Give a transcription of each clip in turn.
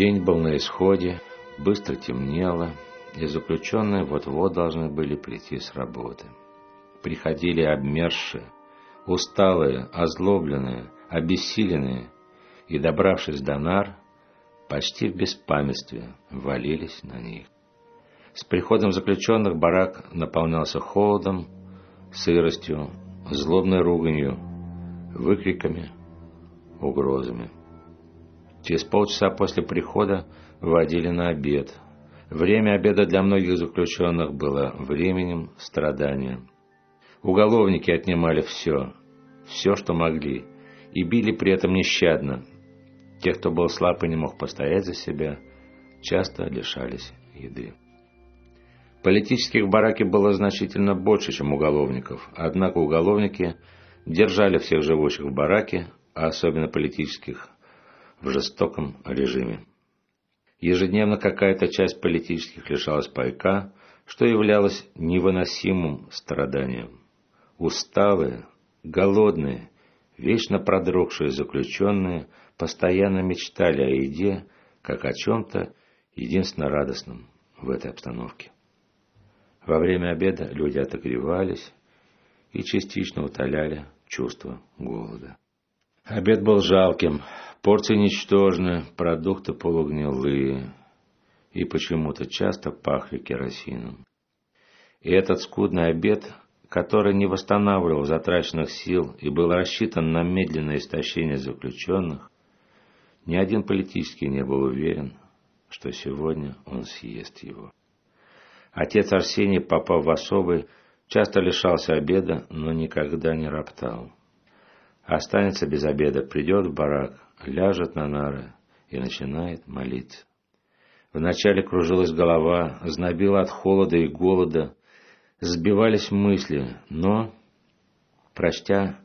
День был на исходе, быстро темнело, и заключенные вот-вот должны были прийти с работы. Приходили обмерзшие, усталые, озлобленные, обессиленные, и, добравшись до нар, почти в беспамятстве валились на них. С приходом заключенных барак наполнялся холодом, сыростью, злобной руганью, выкриками, угрозами. Через полчаса после прихода вводили на обед. Время обеда для многих заключенных было временем страдания. Уголовники отнимали все, все, что могли, и били при этом нещадно. Тех, кто был слаб и не мог постоять за себя, часто лишались еды. Политических в бараке было значительно больше, чем уголовников, однако уголовники держали всех живущих в бараке, а особенно политических, в жестоком режиме. Ежедневно какая-то часть политических лишалась пайка, что являлось невыносимым страданием. Усталые, голодные, вечно продрогшие заключенные постоянно мечтали о еде, как о чем-то единственно радостном в этой обстановке. Во время обеда люди отогревались и частично утоляли чувство голода. Обед был жалким, порции ничтожны, продукты полугнилые и почему-то часто пахли керосином. И этот скудный обед, который не восстанавливал затраченных сил и был рассчитан на медленное истощение заключенных, ни один политический не был уверен, что сегодня он съест его. Отец Арсений, попав в особый, часто лишался обеда, но никогда не роптал. Останется без обеда, придет в барак, ляжет на нары и начинает молиться. Вначале кружилась голова, знобила от холода и голода, сбивались мысли, но, прочтя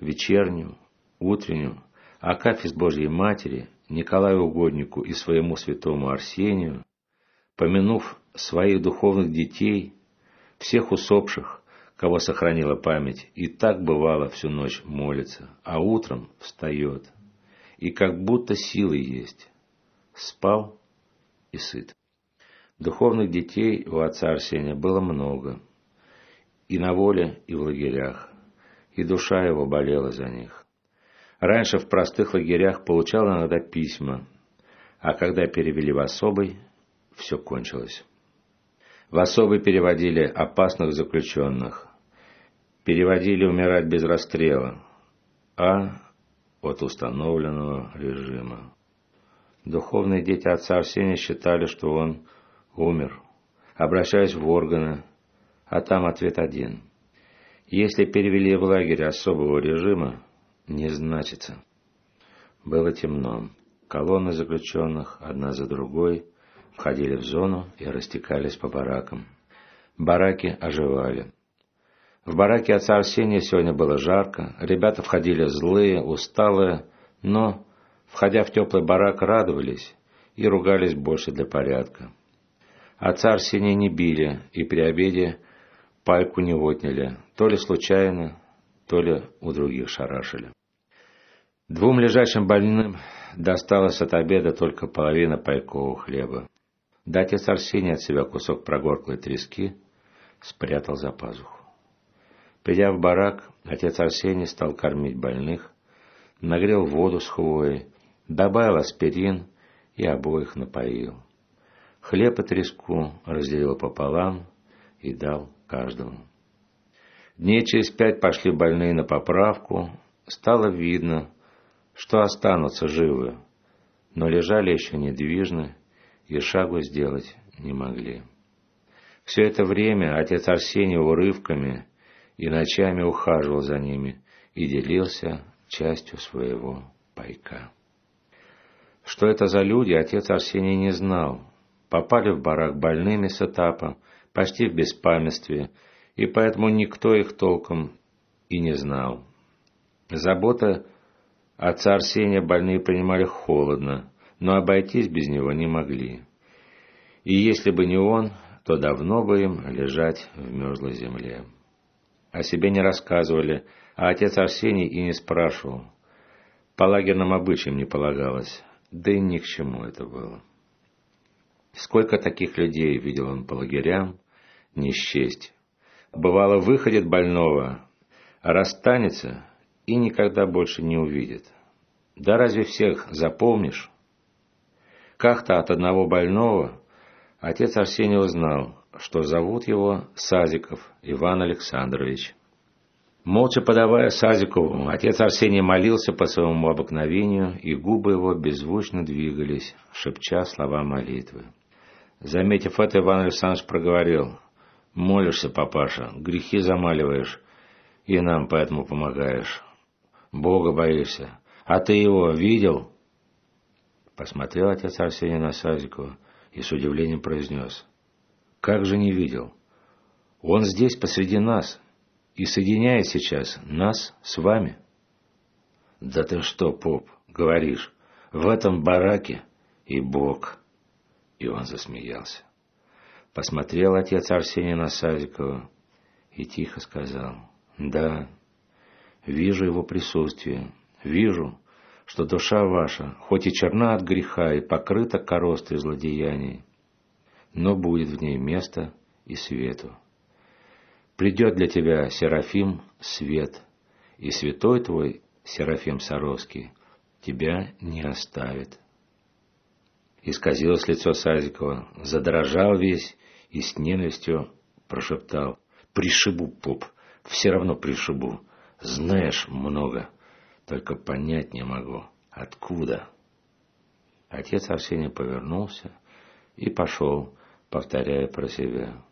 вечернюю, утреннюю, Акафист Божьей Матери, Николаю Угоднику и своему святому Арсению, помянув своих духовных детей, всех усопших, кого сохранила память, и так бывало всю ночь молится, а утром встает, и как будто силы есть. Спал и сыт. Духовных детей у отца Арсения было много, и на воле, и в лагерях, и душа его болела за них. Раньше в простых лагерях получал иногда письма, а когда перевели в особый, все кончилось. В особый переводили опасных заключенных, переводили умирать без расстрела, а от установленного режима. Духовные дети отца Арсения считали, что он умер, обращаясь в органы, а там ответ один. Если перевели в лагерь особого режима, не значится. Было темно. Колонны заключенных, одна за другой, входили в зону и растекались по баракам. Бараки оживали. В бараке отца Арсения сегодня было жарко, ребята входили злые, усталые, но, входя в теплый барак, радовались и ругались больше для порядка. Отца Арсения не били и при обеде пайку не отняли, то ли случайно, то ли у других шарашили. Двум лежащим больным досталось от обеда только половина пайкового хлеба. Да отец Арсений от себя кусок прогорклой трески спрятал за пазуху. Придя в барак, отец Арсений стал кормить больных, нагрел воду с хвоей, добавил аспирин и обоих напоил. Хлеб и треску разделил пополам и дал каждому. Дней через пять пошли больные на поправку, стало видно, что останутся живы, но лежали еще недвижны и шагу сделать не могли. Все это время отец Арсений урывками и ночами ухаживал за ними и делился частью своего пайка. Что это за люди, отец Арсений не знал. Попали в барак больными с этапа, почти в беспамятстве, и поэтому никто их толком и не знал. Забота отца Арсения больные принимали холодно, но обойтись без него не могли. И если бы не он, то давно бы им лежать в мерзлой земле о себе не рассказывали, а отец Арсений и не спрашивал. По лагерным обычаям не полагалось. Да и ни к чему это было. Сколько таких людей видел он по лагерям, не счесть. Бывало, выходит больного, расстанется и никогда больше не увидит. Да разве всех запомнишь? Как-то от одного больного отец Арсений узнал, что зовут его Сазиков Иван Александрович. Молча подавая Сазикову, отец Арсений молился по своему обыкновению, и губы его беззвучно двигались, шепча слова молитвы. Заметив это, Иван Александрович проговорил, «Молишься, папаша, грехи замаливаешь, и нам поэтому помогаешь. Бога боишься. А ты его видел?» Посмотрел отец Арсений на Сазикова и с удивлением произнес, «Как же не видел? Он здесь посреди нас» и соединяет сейчас нас с вами. Да ты что, поп, говоришь, в этом бараке и Бог. И он засмеялся. Посмотрел отец Арсений на Савикова и тихо сказал, да, вижу его присутствие, вижу, что душа ваша, хоть и черна от греха и покрыта коростой злодеяний, но будет в ней место и свету. Придет для тебя, Серафим, свет, и святой твой, Серафим Саровский, тебя не оставит. Исказилось лицо Сазикова, задрожал весь и с ненавистью прошептал. «Пришибу, поп, все равно пришибу. Знаешь много, только понять не могу, откуда». Отец Арсений повернулся и пошел, повторяя про себя.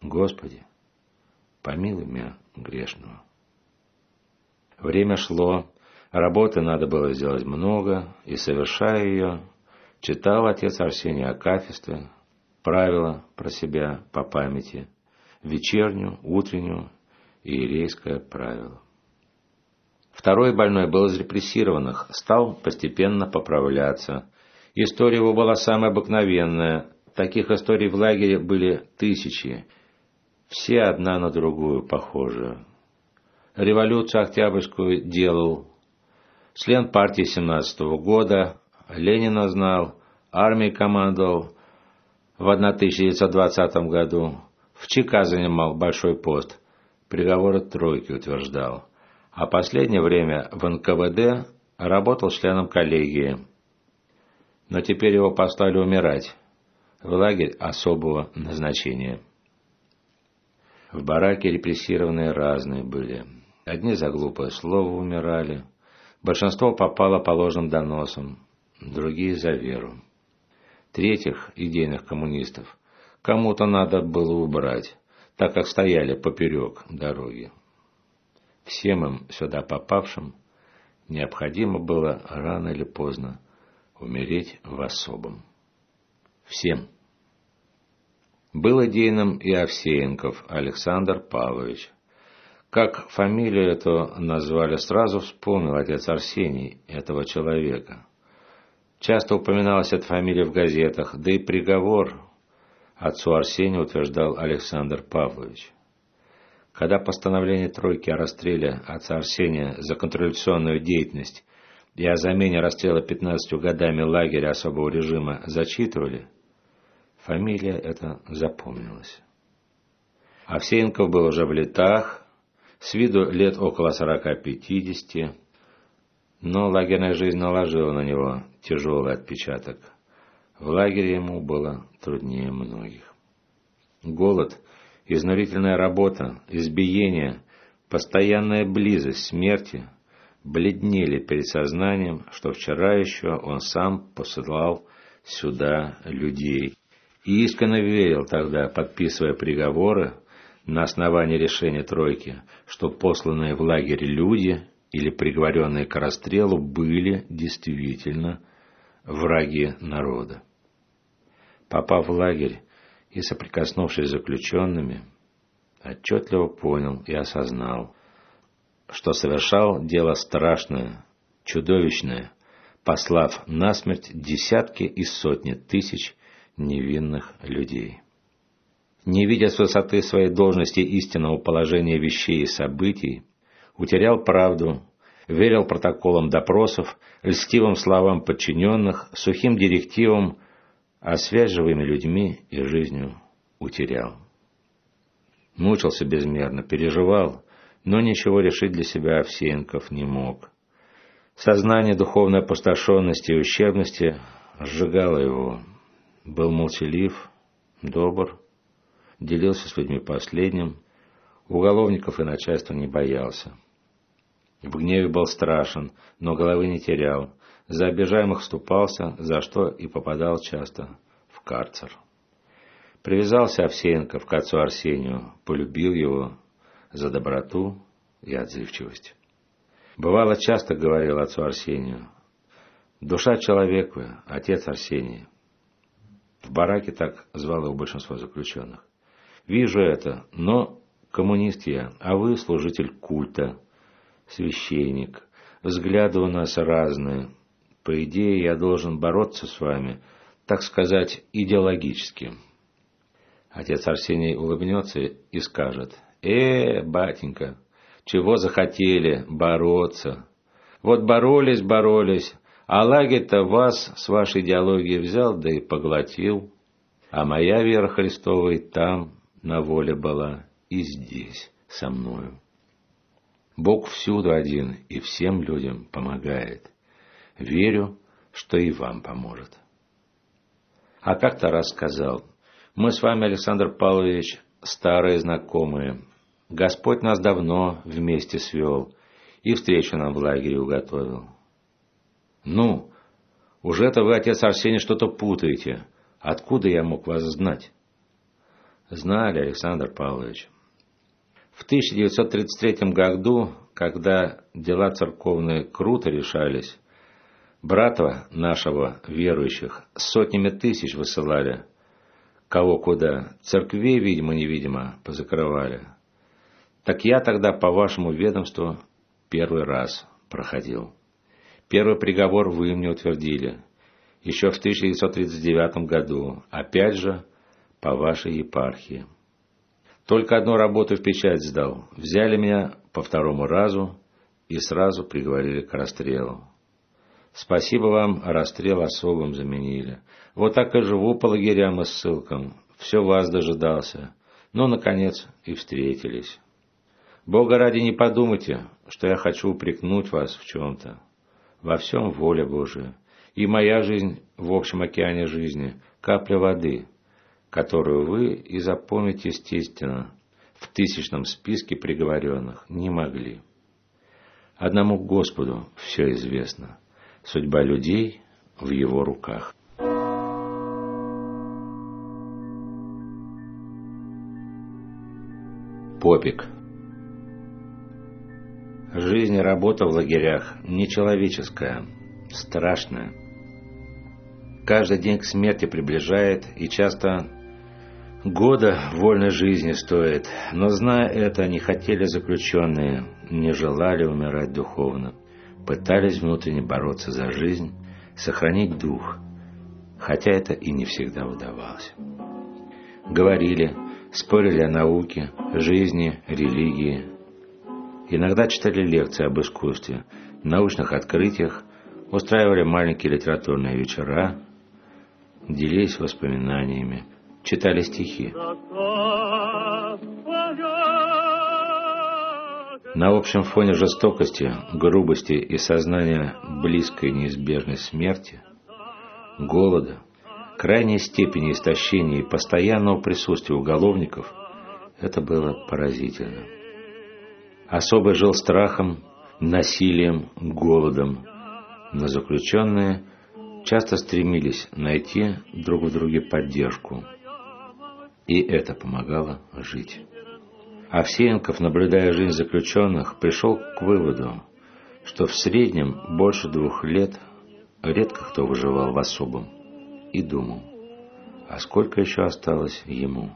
«Господи, помилуй меня грешного. Время шло, работы надо было сделать много, и, совершая ее, читал отец Арсений Акафисты, правила про себя по памяти, вечернюю, утреннюю и иерейское правило. Второй больной был из репрессированных, стал постепенно поправляться. История его была самая обыкновенная. Таких историй в лагере были тысячи, все одна на другую похожи. Революцию Октябрьскую делал, член партии 17 -го года, Ленина знал, армией командовал в 1920 году, в ЧК занимал большой пост, приговоры тройки утверждал, а последнее время в НКВД работал членом коллегии. Но теперь его послали умирать в лагерь особого назначения. В бараке репрессированные разные были. Одни за глупое слово умирали, большинство попало по ложным доносам, другие за веру. Третьих, идейных коммунистов, кому-то надо было убрать, так как стояли поперек дороги. Всем им, сюда попавшим, необходимо было рано или поздно умереть в особом. Всем. Был идейным и Овсеенков Александр Павлович. Как фамилию эту назвали, сразу вспомнил отец Арсений этого человека. Часто упоминалась эта фамилия в газетах, да и приговор отцу Арсению утверждал Александр Павлович. Когда постановление тройки о расстреле отца Арсения за контрреволюционную деятельность и о замене расстрела 15 годами лагеря особого режима зачитывали, Фамилия эта запомнилась. Овсеенков был уже в летах, с виду лет около сорока-пятидесяти, но лагерная жизнь наложила на него тяжелый отпечаток. В лагере ему было труднее многих. Голод, изнурительная работа, избиение, постоянная близость смерти бледнели перед сознанием, что вчера еще он сам посылал сюда людей, и искренне верил тогда, подписывая приговоры на основании решения тройки, что посланные в лагерь люди или приговоренные к расстрелу были действительно враги народа. Попав в лагерь и соприкоснувшись с заключенными, отчетливо понял и осознал, что совершал дело страшное, чудовищное, послав насмерть десятки и сотни тысяч невинных людей. Не видя с высоты своей должности истинного положения вещей и событий, утерял правду, верил протоколам допросов, льстивым словам подчиненных, сухим директивам, а связь людьми и жизнью утерял. Мучился безмерно, переживал, но ничего решить для себя Овсеенков не мог. Сознание духовной опустошенности и ущербности сжигало его. Был молчалив, добр, делился с людьми последним, уголовников и начальства не боялся. В гневе был страшен, но головы не терял. За обижаемых вступался, за что и попадал часто в карцер. Привязался Овсеенков к отцу Арсению, полюбил его за доброту и отзывчивость. Бывало, часто говорил отцу Арсению, «Душа человека, отец Арсений». В бараке так звало его большинство заключенных. «Вижу это, но коммунист я, а вы служитель культа, священник. Взгляды у нас разные. По идее, я должен бороться с вами, так сказать, идеологически». Отец Арсений улыбнется и скажет, «Э, батенька, чего захотели бороться? Вот боролись, боролись, а лагерь-то вас с вашей идеологией взял, да и поглотил. А моя вера Христова и там на воле была, и здесь, со мною. Бог всюду один и всем людям помогает. Верю, что и вам поможет. А как-то раз сказал, мы с вами, Александр Павлович, старые знакомые, Господь нас давно вместе свел и встречу нам в лагере уготовил. Ну, уже-то вы, отец Арсений, что-то путаете. Откуда я мог вас знать? Знали, Александр Павлович. В 1933 году, когда дела церковные круто решались, братва нашего верующих сотнями тысяч высылали, кого куда, церквей, видимо-невидимо, позакрывали. Так я тогда по вашему ведомству первый раз проходил. Первый приговор вы мне утвердили. Еще в 1939 году, опять же, по вашей епархии. Только одну работу в печать сдал. Взяли меня по второму разу и сразу приговорили к расстрелу. Спасибо вам, расстрел особым заменили. Вот так и живу по лагерям и ссылкам. Все вас дожидался. Но, наконец, и встретились. Бога ради не подумайте, что я хочу упрекнуть вас в чем-то. Во всем воля Божия. И моя жизнь в общем океане жизни – капля воды, которую вы и запомнить естественно в тысячном списке приговоренных не могли. Одному Господу все известно. Судьба людей в Его руках. Попик – Жизнь и работа в лагерях нечеловеческая, страшная. Каждый день к смерти приближает, и часто года вольной жизни стоит. Но, зная это, не хотели заключенные, не желали умирать духовно. Пытались внутренне бороться за жизнь, сохранить дух, хотя это и не всегда удавалось. Говорили, спорили о науке, жизни, религии, Иногда читали лекции об искусстве, научных открытиях, устраивали маленькие литературные вечера, делились воспоминаниями, читали стихи. На общем фоне жестокости, грубости и сознания близкой неизбежной смерти, голода, крайней степени истощения и постоянного присутствия уголовников, это было поразительно. Особо жил страхом, насилием, голодом. Но заключенные часто стремились найти друг в друге поддержку. И это помогало жить. Овсеенков, наблюдая жизнь заключенных, пришел к выводу, что в среднем больше двух лет редко кто выживал в особом, и думал, а сколько еще осталось ему.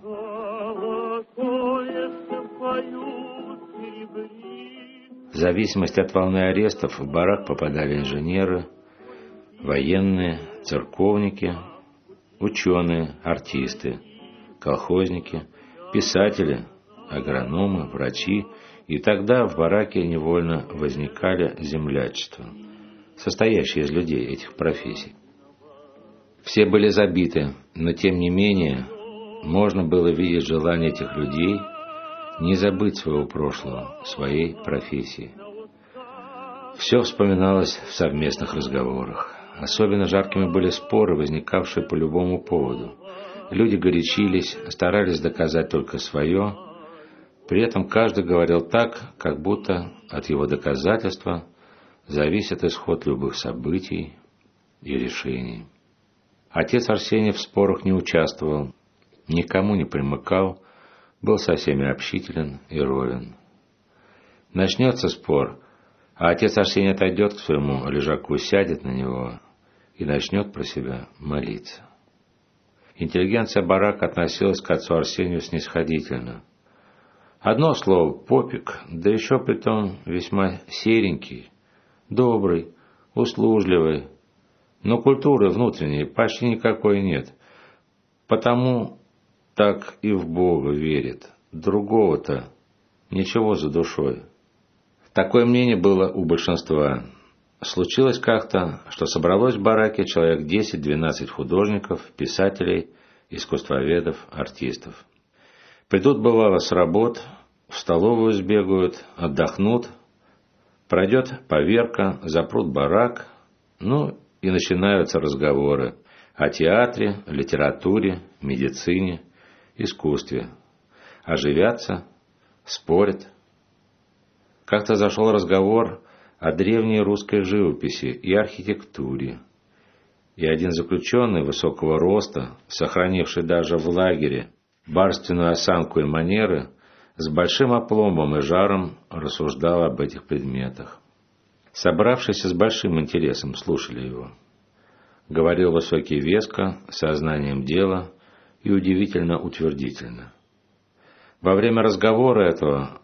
В зависимости от волны арестов в барак попадали инженеры, военные, церковники, ученые, артисты, колхозники, писатели, агрономы, врачи И тогда в бараке невольно возникали землячества, состоящие из людей этих профессий. Все были забиты, но тем не менее можно было видеть желание этих людей не забыть своего прошлого, своей профессии. Все вспоминалось в совместных разговорах. Особенно жаркими были споры, возникавшие по любому поводу. Люди горячились, старались доказать только свое. При этом каждый говорил так, как будто от его доказательства зависит исход любых событий и решений. Отец Арсений в спорах не участвовал, никому не примыкал, был со всеми общителен и ровен. Начнется спор, а отец Арсений отойдет к своему лежаку, сядет на него и начнет про себя молиться. Интеллигенция барака относилась к отцу Арсению снисходительно. Одно слово – попик, да еще притом весьма серенький, добрый, услужливый, но культуры внутренней почти никакой нет. Потому так и в Бога верит. Другого-то ничего за душой. Такое мнение было у большинства. Случилось как-то, что собралось в бараке человек 10-12 художников, писателей, искусствоведов, артистов. Придут, бывало, с работ, в столовую сбегают, отдохнут, пройдет поверка, запрут барак, ну и начинаются разговоры о театре, литературе, медицине, искусстве. Оживятся, спорят. Как-то зашел разговор о древней русской живописи и архитектуре. И один заключенный высокого роста, сохранивший даже в лагере барственную осанку и манеры, с большим опломбом и жаром рассуждал об этих предметах. Собравшиеся с большим интересом слушали его. Говорил высокий веско, сознанием дела и удивительно утвердительно. Во время разговора этого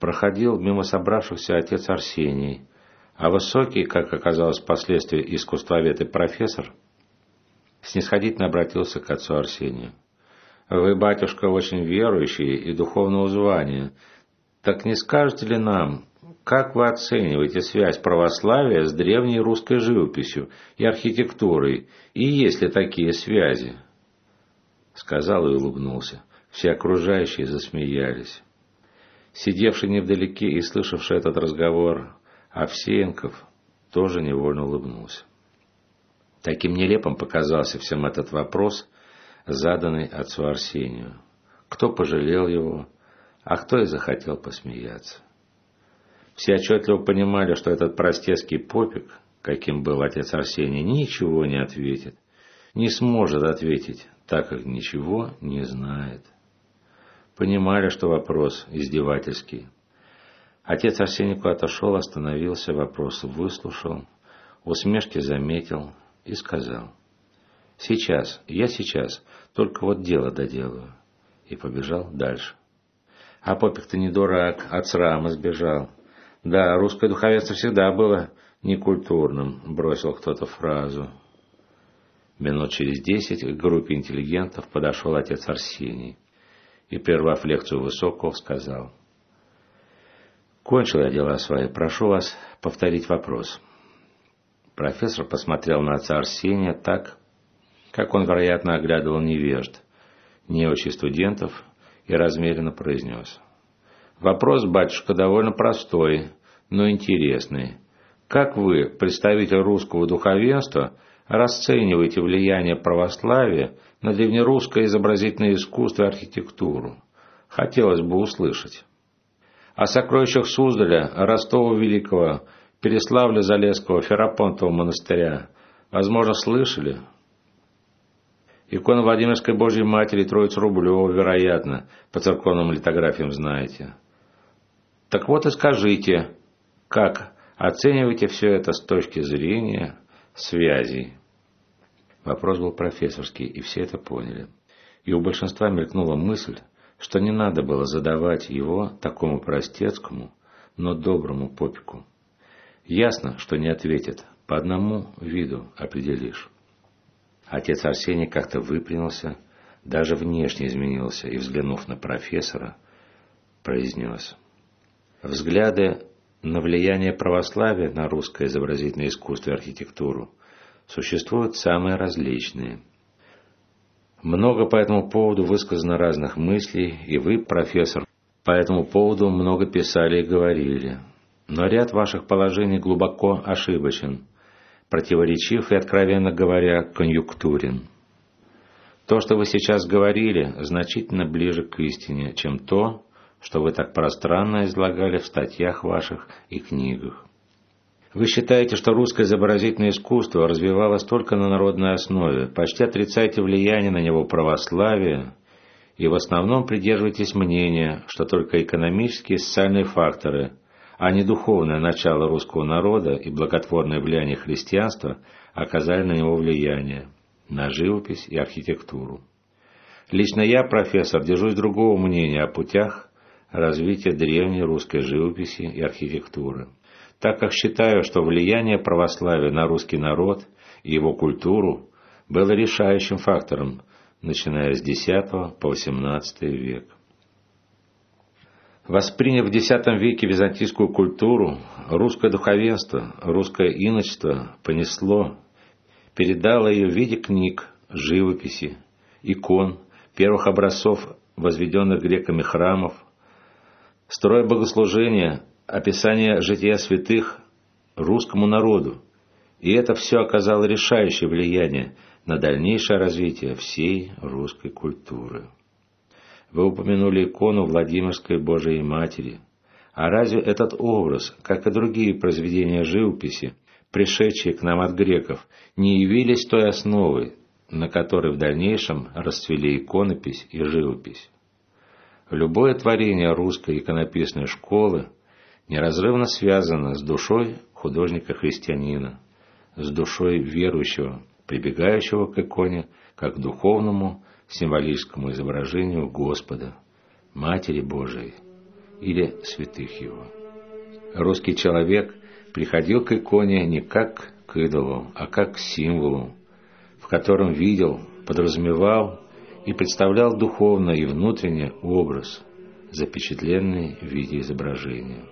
проходил мимо собравшихся отец Арсений, а высокий, как оказалось впоследствии искусствовед и профессор, снисходительно обратился к отцу Арсению. «Вы, батюшка, очень верующий и духовного звания. Так не скажете ли нам, как вы оцениваете связь православия с древней русской живописью и архитектурой, и есть ли такие связи?» Сказал и улыбнулся. Все окружающие засмеялись. Сидевший невдалеке и слышавший этот разговор, Овсеенков тоже невольно улыбнулся. Таким нелепым показался всем этот вопрос, заданный отцу Арсению. Кто пожалел его, а кто и захотел посмеяться. Все отчетливо понимали, что этот простецкий попик, каким был отец Арсений, ничего не ответит, не сможет ответить, так как ничего не знает. Понимали, что вопрос издевательский. Отец Арсений отошел, остановился, вопрос выслушал, усмешки заметил и сказал. «Сейчас, я сейчас, только вот дело доделаю». И побежал дальше. А попик-то не дурак, от срама сбежал. Да, русское духовенство всегда было некультурным, бросил кто-то фразу. Минут через десять к группе интеллигентов подошел отец Арсений и, прервав лекцию Высокого, сказал. «Кончил я дела свои. Прошу вас повторить вопрос». Профессор посмотрел на отца Арсения так, как он, вероятно, оглядывал невежд, неучи студентов, и размеренно произнес. Вопрос, батюшка, довольно простой, но интересный. Как вы, представитель русского духовенства, расцениваете влияние православия на древнерусское изобразительное искусство и архитектуру? Хотелось бы услышать. О сокровищах Суздаля, Ростова Великого, Переславля Залесского, Ферапонтова монастыря, возможно, слышали? Икона Владимирской Божьей Матери Троицы Рублева, вероятно, по церковным литографиям знаете. Так вот и скажите, как оцениваете все это с точки зрения связей? Вопрос был профессорский, и все это поняли. И у большинства мелькнула мысль, что не надо было задавать его такому простецкому, но доброму попику. Ясно, что не ответит, по одному виду определишь. Отец Арсений как-то выпрямился, даже внешне изменился и, взглянув на профессора, произнес – Взгляды на влияние православия на русское изобразительное искусство и архитектуру существуют самые различные. Много по этому поводу высказано разных мыслей, и вы, профессор, по этому поводу много писали и говорили. Но ряд ваших положений глубоко ошибочен, противоречив и, откровенно говоря, конъюнктурен. То, что вы сейчас говорили, значительно ближе к истине, чем то, что вы так пространно излагали в статьях ваших и книгах. Вы считаете, что русское изобразительное искусство развивалось только на народной основе, почти отрицаете влияние на него православия и в основном придерживаетесь мнения, что только экономические и социальные факторы, а не духовное начало русского народа и благотворное влияние христианства оказали на него влияние, на живопись и архитектуру. Лично я, профессор, держусь другого мнения о путях развития древней русской живописи и архитектуры так как считаю, что влияние православия на русский народ и его культуру было решающим фактором, начиная с X по XVIII век. Восприняв в X веке византийскую культуру, русское духовенство, русское иночество понесло, передало ее в виде книг, живописи, икон, первых образцов возведенных греками храмов, строя богослужения описание жития святых русскому народу, и это все оказало решающее влияние на дальнейшее развитие всей русской культуры. Вы упомянули икону Владимирской Божией Матери. А разве этот образ, как и другие произведения живописи, пришедшие к нам от греков, не явились той основой, на которой в дальнейшем расцвели иконопись и живопись? Любое творение русской иконописной школы – неразрывно связано с душой художника-христианина, с душой верующего, прибегающего к иконе как к духовному символическому изображению Господа, Матери Божией или святых Его. Русский человек приходил к иконе не как к идолу, а как к символу, в котором видел, подразумевал и представлял духовно и внутренне образ, запечатленный в виде изображения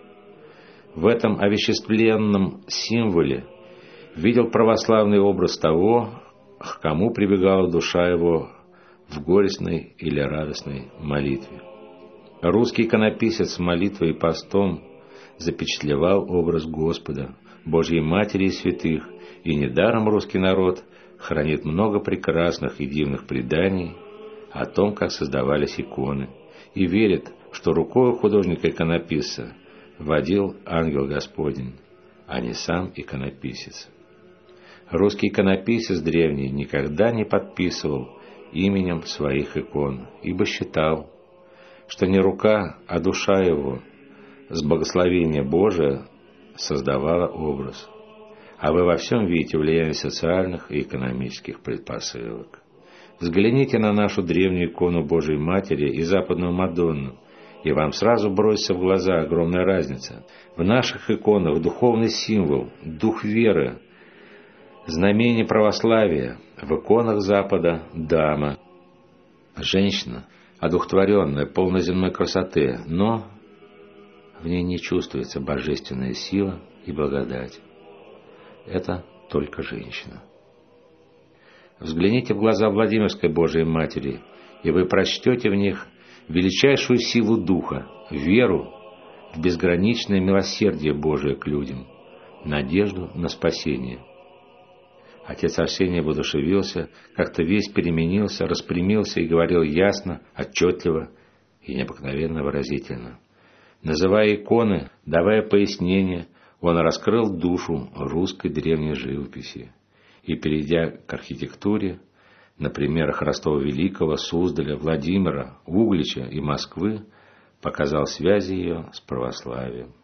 в этом овеществленном символе видел православный образ того, к кому прибегала душа его в горестной или радостной молитве. Русский иконописец молитвой и постом запечатлевал образ Господа, Божьей Матери и святых, и недаром русский народ хранит много прекрасных и дивных преданий о том, как создавались иконы, и верит, что рукой художника-иконописца водил ангел Господень, а не сам иконописец. Русский иконописец древний никогда не подписывал именем своих икон, ибо считал, что не рука, а душа его с благословения Божия создавала образ, а вы во всем видите влияние социальных и экономических предпосылок. Взгляните на нашу древнюю икону Божией Матери и западную Мадонну – и вам сразу бросится в глаза огромная разница. В наших иконах духовный символ, дух веры, знамение православия, в иконах Запада – дама, женщина, одухотворенная, полной земной красоты, но в ней не чувствуется божественная сила и благодать. Это только женщина. Взгляните в глаза Владимирской Божией Матери, и вы прочтете в них – величайшую силу Духа, веру в безграничное милосердие Божие к людям, надежду на спасение. Отец Арсений воодушевился, как-то весь переменился, распрямился и говорил ясно, отчетливо и необыкновенно выразительно. Называя иконы, давая пояснения, он раскрыл душу русской древней живописи и, перейдя к архитектуре, на примерах Ростова-Великого, Суздаля, Владимира, Углича и Москвы показал связи ее с православием.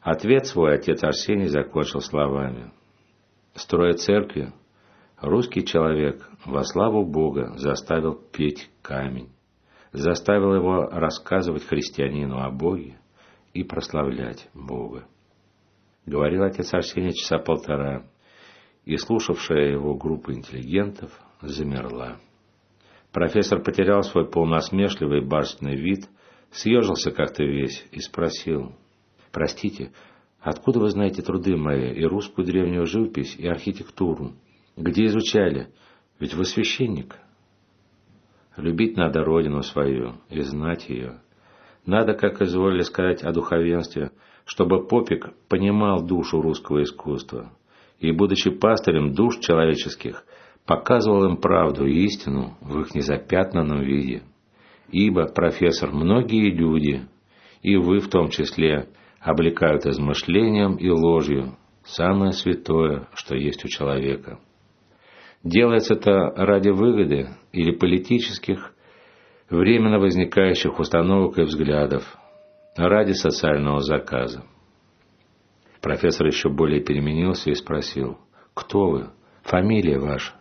Ответ свой отец Арсений закончил словами. Строя церкви, русский человек во славу Бога заставил петь камень, заставил его рассказывать христианину о Боге и прославлять Бога. Говорил отец Арсений часа полтора, и слушавшая его группа интеллигентов замерла. Профессор потерял свой полносмешливый барственный вид, съежился как-то весь и спросил. «Простите, откуда вы знаете труды мои, и русскую древнюю живопись, и архитектуру? Где изучали? Ведь вы священник». Любить надо родину свою и знать ее. Надо, как изволили сказать о духовенстве, чтобы Попик понимал душу русского искусства и, будучи пастырем душ человеческих, показывал им правду и истину в их незапятнанном виде. Ибо, профессор, многие люди, и вы в том числе, облекают измышлением и ложью самое святое, что есть у человека. Делается это ради выгоды или политических, временно возникающих установок и взглядов, ради социального заказа. Профессор еще более переменился и спросил, «Кто вы? Фамилия ваша?»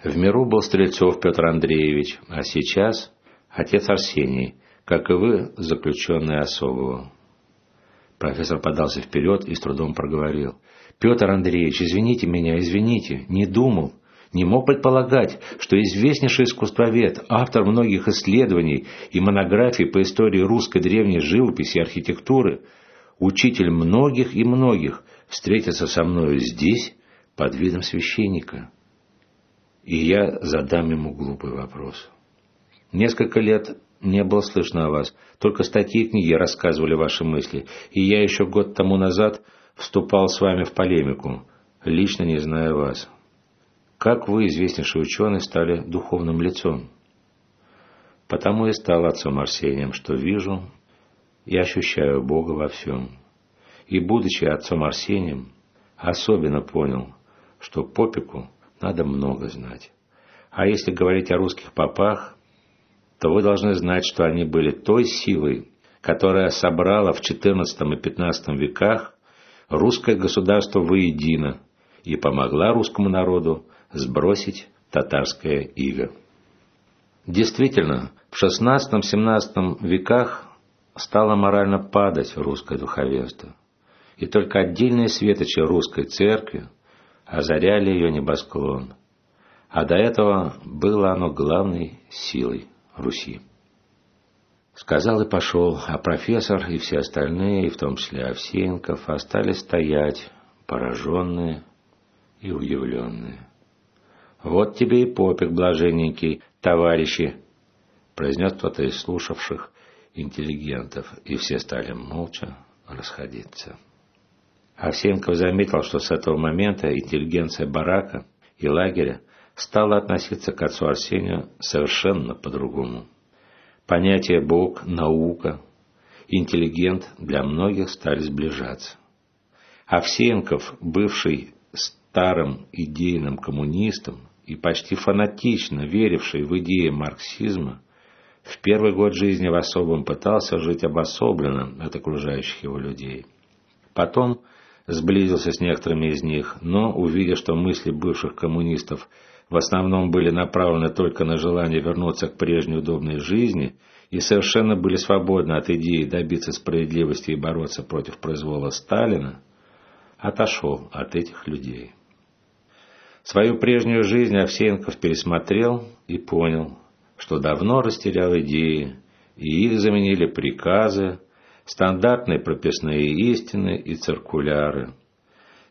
В миру был Стрельцов Петр Андреевич, а сейчас отец Арсений, как и вы, заключенный особого. Профессор подался вперед и с трудом проговорил. «Петр Андреевич, извините меня, извините, не думал, не мог предполагать, что известнейший искусствовед, автор многих исследований и монографий по истории русской древней живописи и архитектуры, учитель многих и многих, встретится со мною здесь под видом священника. И я задам ему глупый вопрос. Несколько лет не было слышно о вас, только статьи и книги рассказывали ваши мысли, и я еще год тому назад вступал с вами в полемику, лично не зная вас. Как вы, известнейший ученый, стали духовным лицом? Потому и стал отцом Арсением, что вижу и ощущаю Бога во всем. И, будучи отцом Арсением, особенно понял, что попику надо много знать. А если говорить о русских попах, то вы должны знать, что они были той силой, которая собрала в XIV и XV веках русское государство воедино и помогла русскому народу сбросить татарское иго. Действительно, в XVI-XVII веках стало морально падать русское духовенство, и только отдельные светочи русской церкви озаряли ее небосклон, а до этого было оно главной силой Руси. Сказал и пошел, а профессор и все остальные, и в том числе Овсеенков, остались стоять, пораженные и удивленные. «Вот тебе и попик, блаженненький, товарищи!» произнес кто-то из слушавших интеллигентов, и все стали молча расходиться. Овсенков заметил, что с этого момента интеллигенция барака и лагеря стала относиться к отцу Арсению совершенно по-другому. Понятия «бог», «наука», «интеллигент» для многих стали сближаться. Овсенков, бывший старым идейным коммунистом и почти фанатично веривший в идеи марксизма, в первый год жизни в особом пытался жить обособленно от окружающих его людей. Потом сблизился с некоторыми из них, но, увидя, что мысли бывших коммунистов – в основном были направлены только на желание вернуться к прежней удобной жизни и совершенно были свободны от идеи добиться справедливости и бороться против произвола Сталина, отошел от этих людей. Свою прежнюю жизнь Овсеенков пересмотрел и понял, что давно растерял идеи, и их заменили приказы, стандартные прописные истины и циркуляры.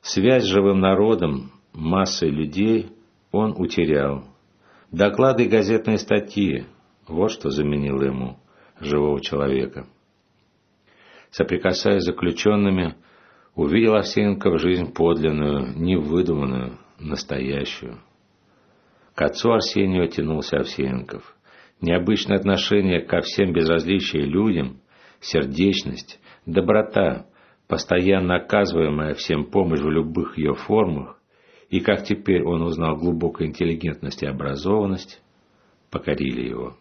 Связь с живым народом, массой людей он утерял. Доклады и газетные статьи – вот что заменило ему живого человека. Соприкасаясь с заключенными, увидел Овсеенко жизнь подлинную, невыдуманную, настоящую. К отцу Арсению тянулся Овсеенков. Необычное отношение ко всем безразличие людям, сердечность, доброта, постоянно оказываемая всем помощь в любых ее формах, и как теперь он узнал глубокую интеллигентность и образованность, покорили его.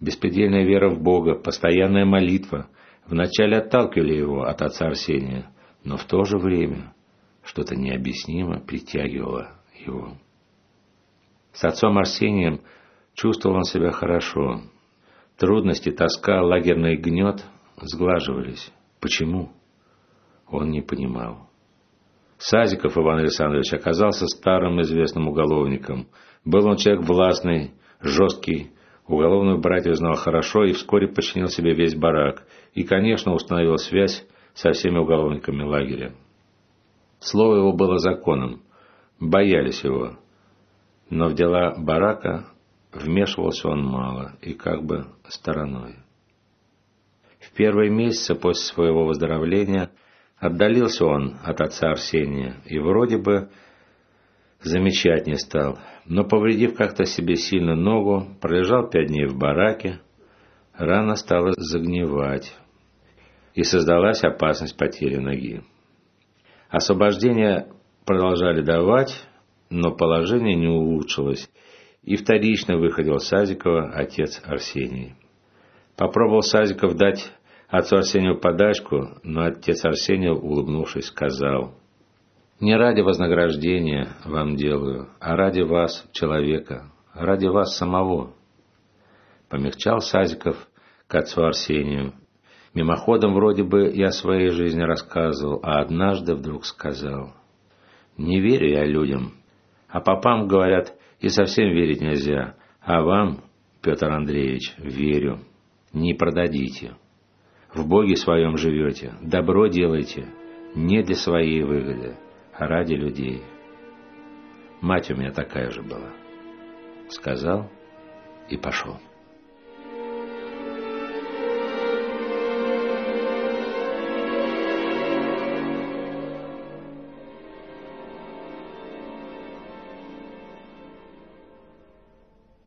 Беспредельная вера в Бога, постоянная молитва вначале отталкивали его от отца Арсения, но в то же время что-то необъяснимо притягивало его. С отцом Арсением чувствовал он себя хорошо. Трудности, тоска, лагерный гнет сглаживались. Почему? Он не понимал. Сазиков Иван Александрович оказался старым известным уголовником. Был он человек властный, жесткий, Уголовную братью знал хорошо и вскоре подчинил себе весь барак и, конечно, установил связь со всеми уголовниками лагеря. Слово его было законом, боялись его, но в дела барака вмешивался он мало и как бы стороной. В первые месяцы после своего выздоровления отдалился он от отца Арсения и вроде бы замечать не стал, но, повредив как-то себе сильно ногу, пролежал пять дней в бараке, рана стала загнивать, и создалась опасность потери ноги. Освобождение продолжали давать, но положение не улучшилось, и вторично выходил Сазикова отец Арсений. Попробовал Сазиков дать отцу Арсению подачку, но отец Арсений, улыбнувшись, сказал, «Не ради вознаграждения вам делаю, а ради вас, человека, ради вас самого». Помягчал Сазиков к отцу Арсению. Мимоходом вроде бы я о своей жизни рассказывал, а однажды вдруг сказал, «Не верю я людям, а попам, говорят, и совсем верить нельзя, а вам, Петр Андреевич, верю, не продадите». В Боге своем живете, добро делайте, не для своей выгоды, а ради людей. Мать у меня такая же была. Сказал и пошел.